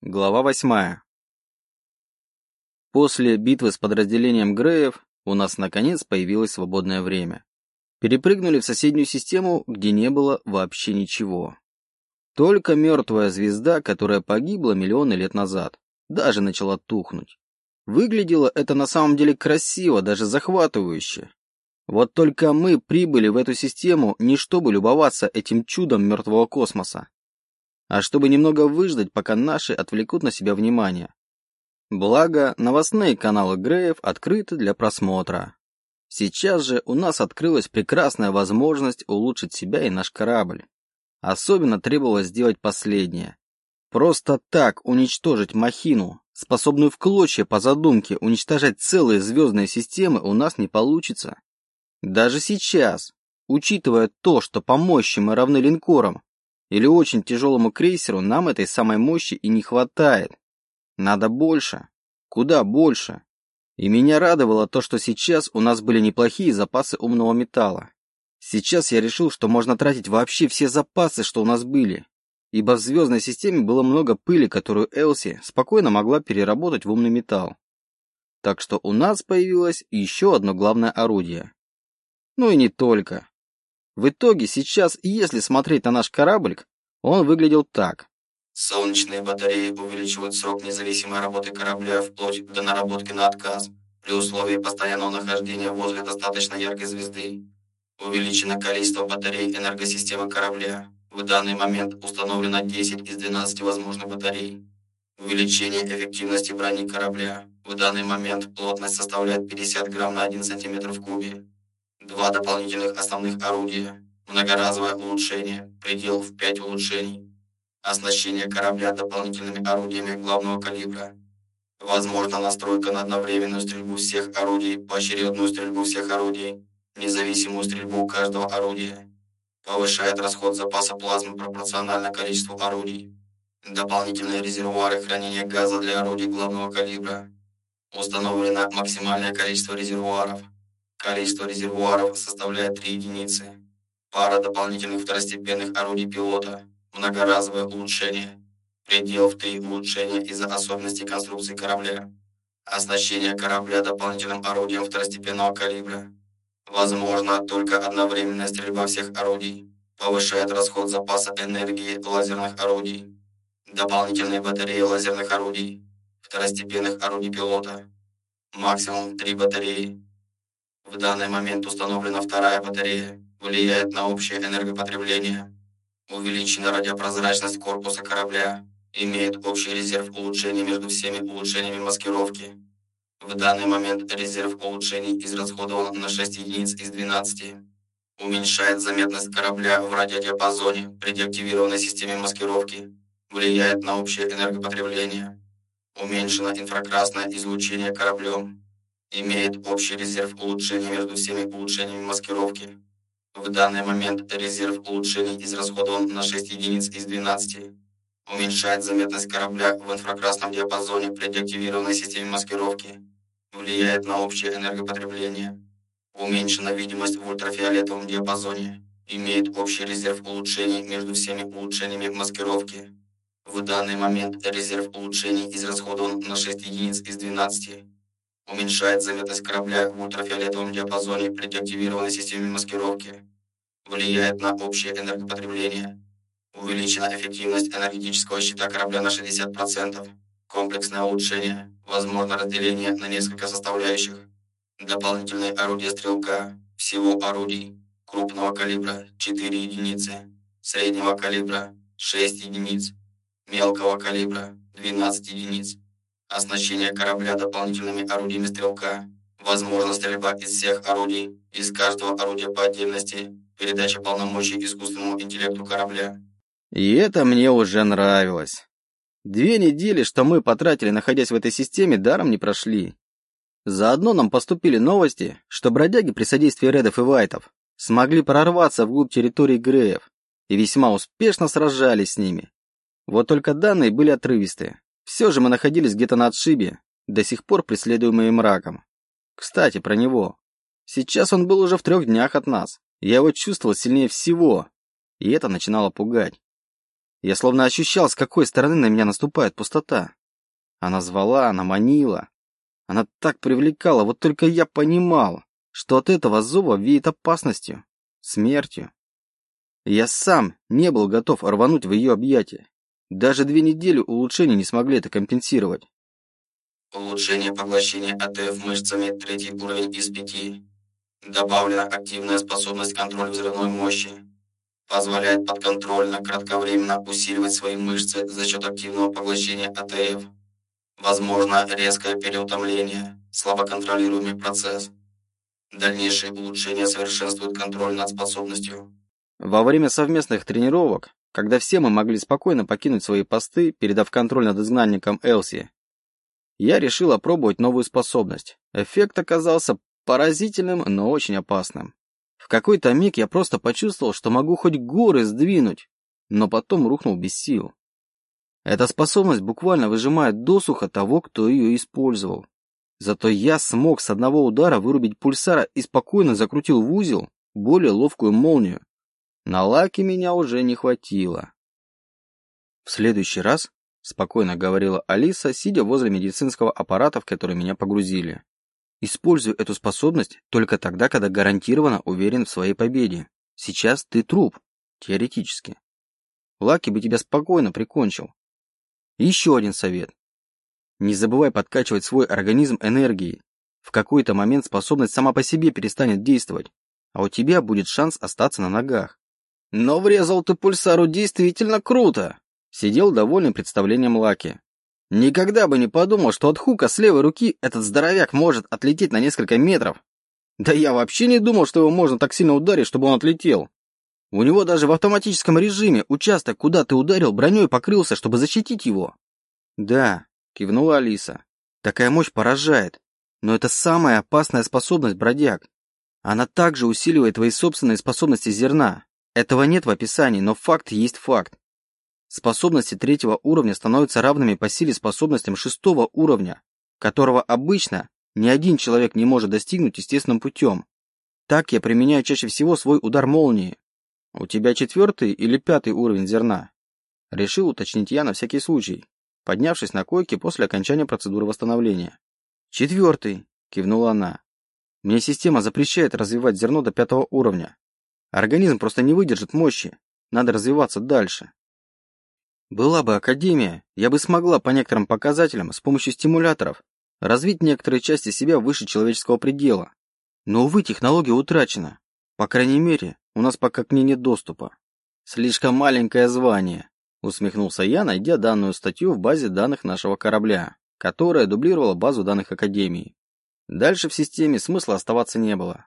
Глава восьмая. После битвы с подразделением Греев у нас наконец появилось свободное время. Перепрыгнули в соседнюю систему, где не было вообще ничего. Только мертвая звезда, которая погибла миллионы лет назад, даже начала тухнуть. Выглядело это на самом деле красиво, даже захватывающе. Вот только мы прибыли в эту систему не чтобы любоваться этим чудом мертвого космоса, а чтобы немного выждать, пока наши отвлекут на себя внимание. Благо, новостные каналы Греев открыты для просмотра. Сейчас же у нас открылась прекрасная возможность улучшить себя и наш корабль. Особенно требовалось сделать последнее. Просто так уничтожить махину, способную в клочья по задумке уничтожать целые звездные системы, у нас не получится. Даже сейчас, учитывая то, что по мощи мы равны линкорам, или очень тяжелому крейсеру нам этой самой мощи и не хватает. Надо больше. Куда больше? И меня радовало то, что сейчас у нас были неплохие запасы умного металла. Сейчас я решил, что можно тратить вообще все запасы, что у нас были. Ибо в звездной системе было много пыли, которую Элси спокойно могла переработать в умный металл. Так что у нас появилось еще одно главное орудие. Ну и не только. В итоге сейчас, если смотреть на наш кораблик, он выглядел так. Солнечные батареи увеличивают срок независимой работы корабля вплоть до наработки на отказ, при условии постоянного нахождения возле достаточно яркой звезды. Увеличено количество батарей энергосистемы корабля. В данный момент установлено 10 из 12 возможных батарей. Увеличение эффективности брони корабля. В данный момент плотность составляет 50 грамм на 1 сантиметр в кубе. Два дополнительных основных орудия. Многоразовое улучшение. Предел в 5 улучшений. Оснащение корабля дополнительными орудиями главного калибра. Возможно настройка на одновременную стрельбу всех орудий, поочередную стрельбу всех орудий, независимую стрельбу каждого орудия. Повышает расход запаса плазмы пропорционально количеству орудий. Дополнительные резервуары хранения газа для орудий главного калибра. Установлено максимальное количество резервуаров. Количество резервуаров составляет 3 единицы. Пара дополнительных второстепенных орудий пилота. Многоразовое улучшение. Предел в 3 улучшения из-за особенностей конструкции корабля. Оснащение корабля дополнительным орудием второстепенного калибра. Возможно только одновременная стрельба всех орудий. Повышает расход запаса энергии лазерных орудий. Дополнительные батареи лазерных орудий. Второстепенных орудий пилота. Максимум 3 батареи. В данный момент установлена вторая батарея. Влияет на общее энергопотребление. Увеличена радиопрозрачность корпуса корабля. Имеет общий резерв улучшений между всеми улучшениями маскировки. В данный момент резерв улучшений израсходован на 6 единиц из 12. Уменьшает заметность корабля в радиодиапазоне при деактивированной системе маскировки. Влияет на общее энергопотребление. Уменьшено инфракрасное излучение кораблем. Имеет общий резерв улучшений между всеми улучшениями маскировки. В данный момент резерв улучшений израсходован на 6 единиц из 12. Уменьшает заметность корабля в инфракрасном диапазоне при деактивированной системе маскировки. Влияет на общее энергопотребление. Уменьшена видимость в ультрафиолетовом диапазоне. Имеет общий резерв улучшений между всеми улучшениями маскировки. В данный момент резерв улучшений израсходован на 6 единиц из 12. Уменьшает заметность корабля в ультрафиолетовом диапазоне при деактивированной системе маскировки. Влияет на общее энергопотребление. Увеличена эффективность энергетического щита корабля на 60%. Комплексное улучшение. Возможно разделение на несколько составляющих. Дополнительные орудия стрелка. Всего орудий. Крупного калибра 4 единицы. Среднего калибра 6 единиц. Мелкого калибра 12 единиц. Оснащение корабля дополнительными орудиями стрелка. Возможно стрельба из всех орудий, из каждого орудия по отдельности. Передача полномочий искусственному интеллекту корабля. И это мне уже нравилось. Две недели, что мы потратили, находясь в этой системе, даром не прошли. Заодно нам поступили новости, что бродяги при содействии Редов и Вайтов смогли прорваться вглубь территории Греев и весьма успешно сражались с ними. Вот только данные были отрывистые. Все же мы находились где-то на отшибе, до сих пор преследуемые мраком. Кстати, про него. Сейчас он был уже в трех днях от нас. Я его чувствовал сильнее всего, и это начинало пугать. Я словно ощущал, с какой стороны на меня наступает пустота. Она звала, она манила. Она так привлекала, вот только я понимал, что от этого зова веет опасностью, смертью. Я сам не был готов рвануть в ее объятия. Даже две недели улучшений не смогли это компенсировать. Улучшение поглощения АТФ мышцами, третий уровень из пяти. Добавлена активная способность контроль взрывной мощи. Позволяет подконтрольно, кратковременно усиливать свои мышцы за счет активного поглощения АТФ. Возможно резкое переутомление, слабоконтролируемый процесс. Дальнейшие улучшения совершенствуют контроль над способностью. Во время совместных тренировок, когда все мы могли спокойно покинуть свои посты, передав контроль над изгнанником Элси, я решил опробовать новую способность. Эффект оказался поразительным, но очень опасным. В какой-то миг я просто почувствовал, что могу хоть горы сдвинуть, но потом рухнул без сил. Эта способность буквально выжимает досуха того, кто ее использовал. Зато я смог с одного удара вырубить пульсара и спокойно закрутил в узел более ловкую молнию. На лаки меня уже не хватило. В следующий раз, спокойно говорила Алиса, сидя возле медицинского аппарата, в который меня погрузили. Использую эту способность только тогда, когда гарантированно уверен в своей победе. Сейчас ты труп. Теоретически. Лаки бы тебя спокойно прикончил. еще один совет. Не забывай подкачивать свой организм энергией. В какой-то момент способность сама по себе перестанет действовать, а у тебя будет шанс остаться на ногах. Но врезал ты пульсару действительно круто. Сидел довольный представлением Лаки. Никогда бы не подумал, что от хука с левой руки этот здоровяк может отлететь на несколько метров. Да я вообще не думал, что его можно так сильно ударить, чтобы он отлетел. У него даже в автоматическом режиме участок, куда ты ударил, броней покрылся, чтобы защитить его. Да, кивнула Алиса. Такая мощь поражает. Но это самая опасная способность бродяг. Она также усиливает твои собственные способности зерна, этого нет в описании, но факт есть факт. Способности третьего уровня становятся равными по силе способностям шестого уровня, которого обычно ни один человек не может достигнуть естественным путем. Так я применяю чаще всего свой удар молнии. У тебя четвертый или пятый уровень зерна? Решил уточнить я на всякий случай, поднявшись на койке после окончания процедуры восстановления. Четвертый, кивнула она. Мне система запрещает развивать зерно до пятого уровня. Организм просто не выдержит мощи. Надо развиваться дальше. Была бы академия, я бы смогла по некоторым показателям с помощью стимуляторов развить некоторые части себя выше человеческого предела. Но, увы, технология утрачена. По крайней мере, у нас пока к ней нет доступа. Слишком маленькое звание, усмехнулся я, найдя данную статью в базе данных нашего корабля, которая дублировала базу данных Академии. Дальше в системе смысла оставаться не было.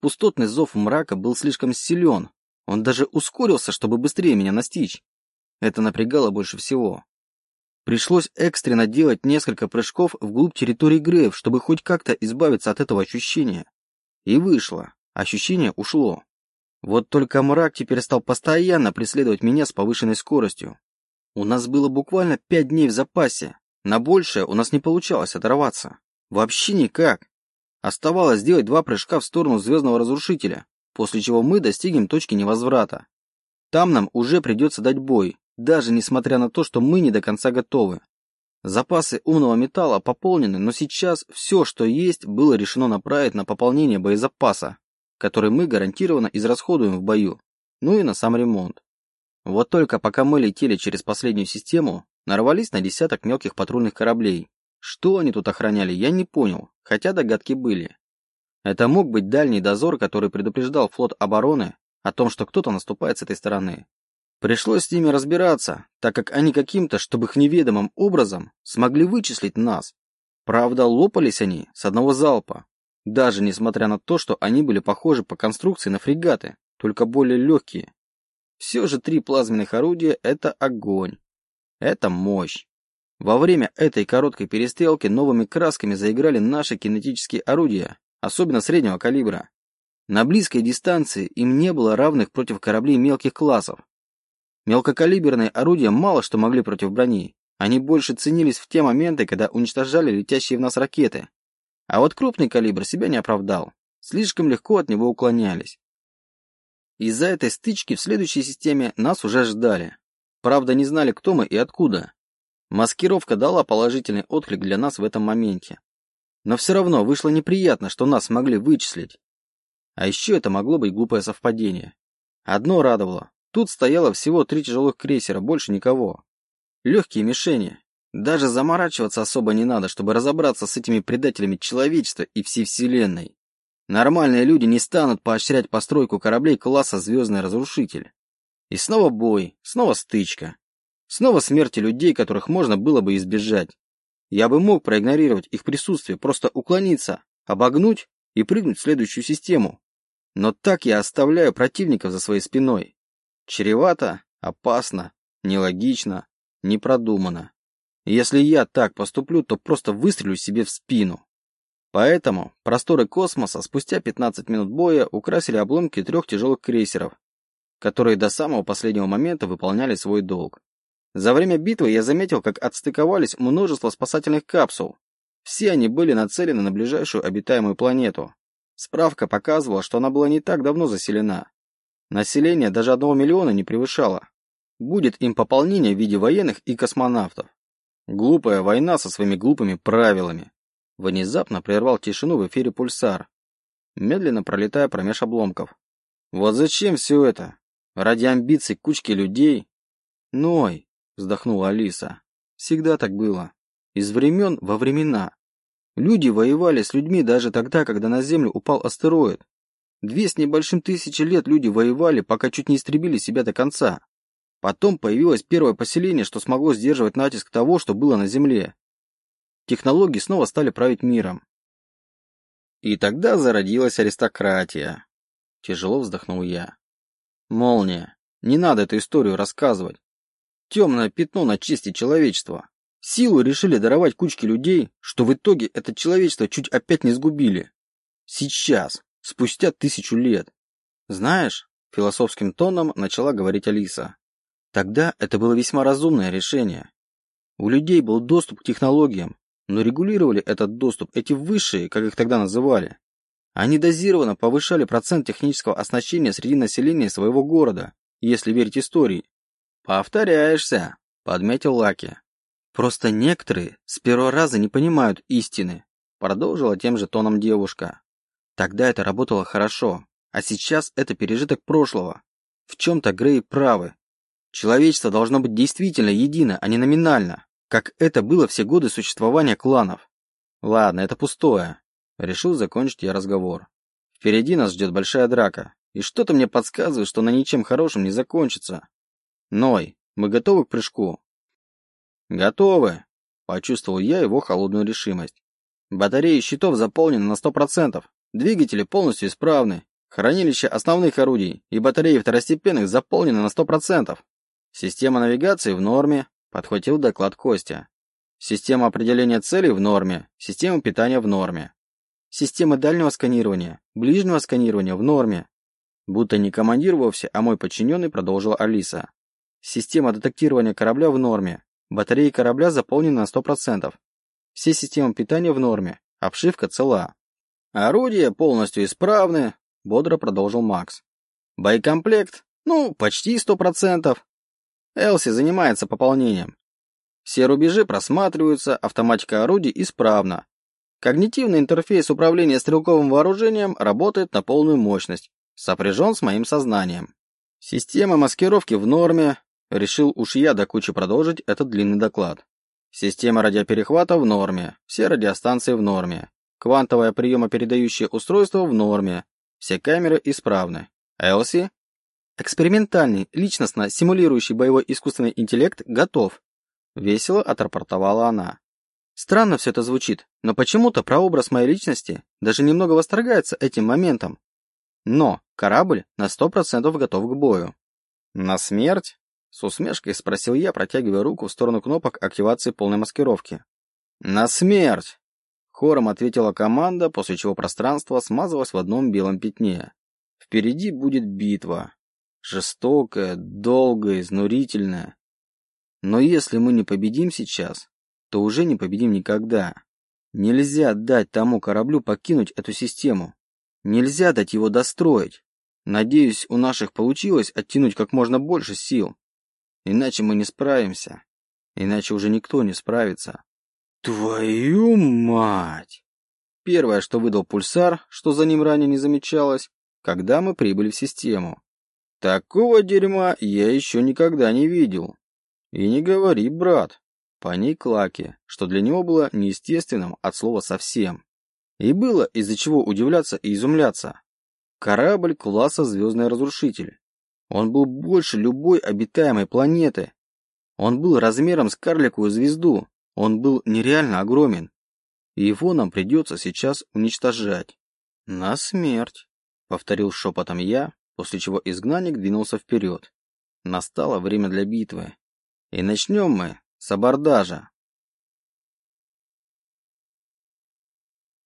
Пустотный зов мрака был слишком силен. Он даже ускорился, чтобы быстрее меня настичь. Это напрягало больше всего. Пришлось экстренно делать несколько прыжков вглубь территории Греев, чтобы хоть как-то избавиться от этого ощущения. И вышло. Ощущение ушло. Вот только мрак теперь стал постоянно преследовать меня с повышенной скоростью. У нас было буквально пять дней в запасе. На большее у нас не получалось оторваться. Вообще никак. Оставалось сделать два прыжка в сторону звездного разрушителя, после чего мы достигнем точки невозврата. Там нам уже придется дать бой, даже несмотря на то, что мы не до конца готовы. Запасы умного металла пополнены, но сейчас все, что есть, было решено направить на пополнение боезапаса, который мы гарантированно израсходуем в бою, ну и на сам ремонт. Вот только пока мы летели через последнюю систему, нарвались на десяток мелких патрульных кораблей, что они тут охраняли, я не понял, хотя догадки были. Это мог быть дальний дозор, который предупреждал флот обороны о том, что кто-то наступает с этой стороны. Пришлось с ними разбираться, так как они каким-то, чтобы их неведомым образом, смогли вычислить нас. Правда, лопались они с одного залпа, даже несмотря на то, что они были похожи по конструкции на фрегаты, только более легкие. Все же три плазменных орудия – это огонь. Это мощь. Во время этой короткой перестрелки новыми красками заиграли наши кинетические орудия, особенно среднего калибра. На близкой дистанции им не было равных против кораблей мелких классов. Мелкокалиберные орудия мало что могли против брони. Они больше ценились в те моменты, когда уничтожали летящие в нас ракеты. А вот крупный калибр себя не оправдал. Слишком легко от него уклонялись. Из-за этой стычки в следующей системе нас уже ждали. Правда, не знали, кто мы и откуда. Маскировка дала положительный отклик для нас в этом моменте. Но все равно вышло неприятно, что нас смогли вычислить. А еще это могло быть глупое совпадение. Одно радовало. Тут стояло всего три тяжелых крейсера, больше никого. Легкие мишени. Даже заморачиваться особо не надо, чтобы разобраться с этими предателями человечества и всей Вселенной. Нормальные люди не станут поощрять постройку кораблей класса «Звездный разрушитель». И снова бой, снова стычка. Снова смерти людей, которых можно было бы избежать. Я бы мог проигнорировать их присутствие, просто уклониться, обогнуть и прыгнуть в следующую систему. Но так я оставляю противников за своей спиной. Чревато, опасно, нелогично, непродуманно. Если я так поступлю, то просто выстрелю себе в спину. Поэтому просторы космоса спустя 15 минут боя украсили обломки трех тяжелых крейсеров, которые до самого последнего момента выполняли свой долг. За время битвы я заметил, как отстыковались множество спасательных капсул. Все они были нацелены на ближайшую обитаемую планету. Справка показывала, что она была не так давно заселена. Население даже одного миллиона не превышало. Будет им пополнение в виде военных и космонавтов. Глупая война со своими глупыми правилами. Внезапно прервал тишину в эфире пульсар, медленно пролетая промеж обломков. Вот зачем все это? Ради амбиций кучки людей? Ной, вздохнула Алиса. Всегда так было. Из времен во времена. Люди воевали с людьми даже тогда, когда на Землю упал астероид. Две с небольшим тысячи лет люди воевали, пока чуть не истребили себя до конца. Потом появилось первое поселение, что смогло сдерживать натиск того, что было на Земле. Технологии снова стали править миром. И тогда зародилась аристократия. Тяжело вздохнул я. Молния. Не надо эту историю рассказывать. Темное пятно на чести человечества. Силу решили даровать кучке людей, что в итоге это человечество чуть опять не сгубили. Сейчас, спустя тысячу лет. Знаешь, философским тоном начала говорить Алиса. Тогда это было весьма разумное решение. У людей был доступ к технологиям, но регулировали этот доступ эти высшие, как их тогда называли. Они дозированно повышали процент технического оснащения среди населения своего города, если верить истории. «Повторяешься», — подметил Лаки. «Просто некоторые с первого раза не понимают истины», — продолжила тем же тоном девушка. «Тогда это работало хорошо, а сейчас это пережиток прошлого. В чем-то Грей правы. Человечество должно быть действительно едино, а не номинально, как это было все годы существования кланов. Ладно, это пустое. Решил закончить я разговор. Впереди нас ждет большая драка, и что-то мне подсказывает, что она ничем хорошим не закончится. Ной, мы готовы к прыжку? Готовы, почувствовал я его холодную решимость. Батареи щитов заполнены на сто процентов, двигатели полностью исправны, хранилище основных орудий и батареи второстепенных заполнены на сто процентов. Система навигации в норме, подхватил доклад Костя. Система определения целей в норме, система питания в норме. Система дальнего сканирования, ближнего сканирования в норме. Будто не командир вовсе, а мой подчиненный продолжила Алиса. Система детектирования корабля в норме. Батареи корабля заполнены на 100%. Все системы питания в норме. Обшивка цела. Орудия полностью исправны, бодро продолжил Макс. Боекомплект, ну, почти 100%. Элси занимается пополнением. Все рубежи просматриваются, автоматика орудий исправна. Когнитивный интерфейс управления стрелковым вооружением работает на полную мощность, сопряжен с моим сознанием. Система маскировки в норме. Решил уж я до кучи продолжить этот длинный доклад. Система радиоперехвата в норме. Все радиостанции в норме. Квантовое приемопередающее устройство в норме. Все камеры исправны. Элси Экспериментальный, личностно симулирующий боевой искусственный интеллект готов. Весело отрапортовала она. Странно все это звучит, но почему-то прообраз моей личности даже немного восторгается этим моментом. Но корабль на сто процентов готов к бою. На смерть? С усмешкой спросил я, протягивая руку в сторону кнопок активации полной маскировки. На смерть! Хором ответила команда, после чего пространство смазалось в одном белом пятне. Впереди будет битва. Жестокая, долгая, изнурительная. Но если мы не победим сейчас, то уже не победим никогда. Нельзя дать тому кораблю покинуть эту систему. Нельзя дать его достроить. Надеюсь, у наших получилось оттянуть как можно больше сил. Иначе мы не справимся. Иначе уже никто не справится. Твою мать! Первое, что выдал пульсар, что за ним ранее не замечалось, когда мы прибыли в систему. Такого дерьма я еще никогда не видел. И не говори, брат. Паник Лаки, что для него было неестественным от слова совсем. И было из-за чего удивляться и изумляться. Корабль класса «Звездный разрушитель». Он был больше любой обитаемой планеты. Он был размером с карликовую звезду. Он был нереально огромен. И его нам придется сейчас уничтожать. На смерть, повторил шепотом я, после чего изгнанник двинулся вперед. Настало время для битвы. И начнем мы с абордажа.